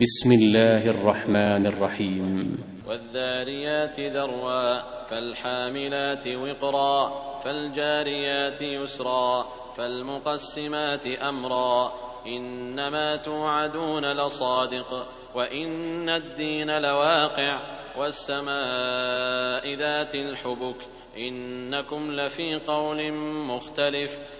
بسم الله الرحمن الرحيم. والذاريات ذروا فالحاملات وقرا فالجاريات يسرا فالمقسمات أمرا. إنما توعدون لصادق وإن الدين لواقع والسماء ذات الحبك. إنكم لفي قول مختلف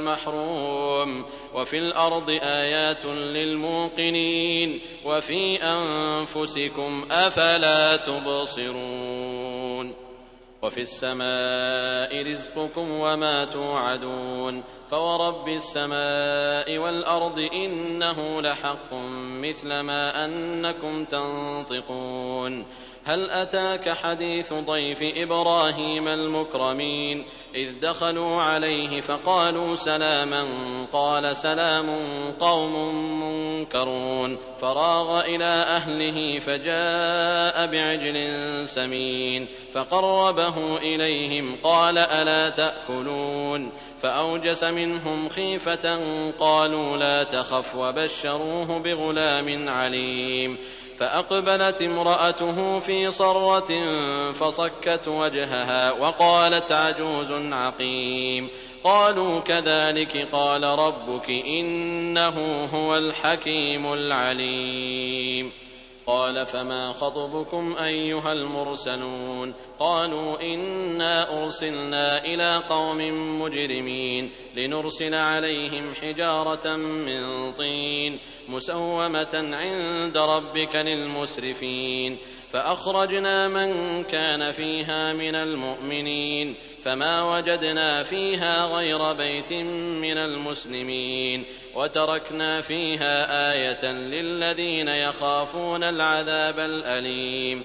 والمحروم وفي الأرض آيات للموقنين. وفي أنفسكم أفلا تبصرون. وفي السماء رزقكم وما توعدون فورب السماء والأرض إنه لحق مثل ما أنكم تنطقون هل أتاك حديث ضيف إبراهيم المكرمين إذ دخلوا عليه فقالوا سلاما قال سلام قوم منكرون فراغ إلى أهله فجاء بعجل سمين فقربه إليهم قال ألا تأكلون فأوجس منهم خيفة قالوا لا تخف وبشروه بغلام عليم فأقبلت امرأته في صرة فصكت وجهها وقالت عجوز عقيم قالوا كذلك قال ربك إنه هو الحكيم العليم قال فما خطبكم أيها المرسلون قالوا إنا أرسلنا إلى قوم مجرمين لنرسل عليهم حجارة من طين مسومة عند ربك للمسرفين فأخرجنا من كان فيها من المؤمنين فما وجدنا فيها غير بيت من المسلمين وتركنا فيها آية للذين يخافون العذاب الأليم.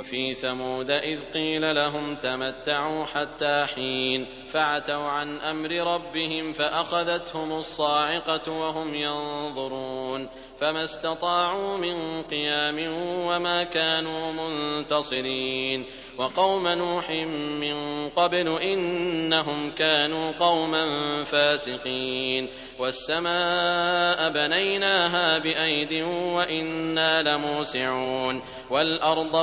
وفي ثمود إذ قيل لهم تمتعوا حتى حين فعتوا عن أمر ربهم فأخذتهم الصاعقة وهم ينظرون فما استطاعوا من قيام وما كانوا منتصرين وقوم نوح من قبل إنهم كانوا قوما فاسقين والسماء بنيناها بأيد وإنا لموسعون والأرض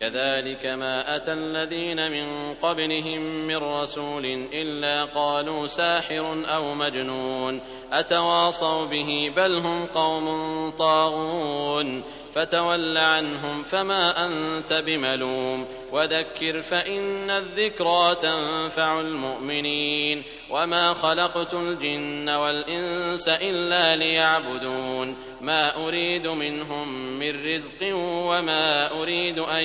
كذلك ما أتى الذين من قبلهم من رسول إلا قالوا ساحر أو مجنون أتواصوا به بل هم قوم طاغون. فتول عنهم فما أنت بملوم وذكر فإن الذكرى تنفع المؤمنين. وما خلقت الجن والإنس إلا ليعبدون ما أريد منهم من رزق وما أريد أن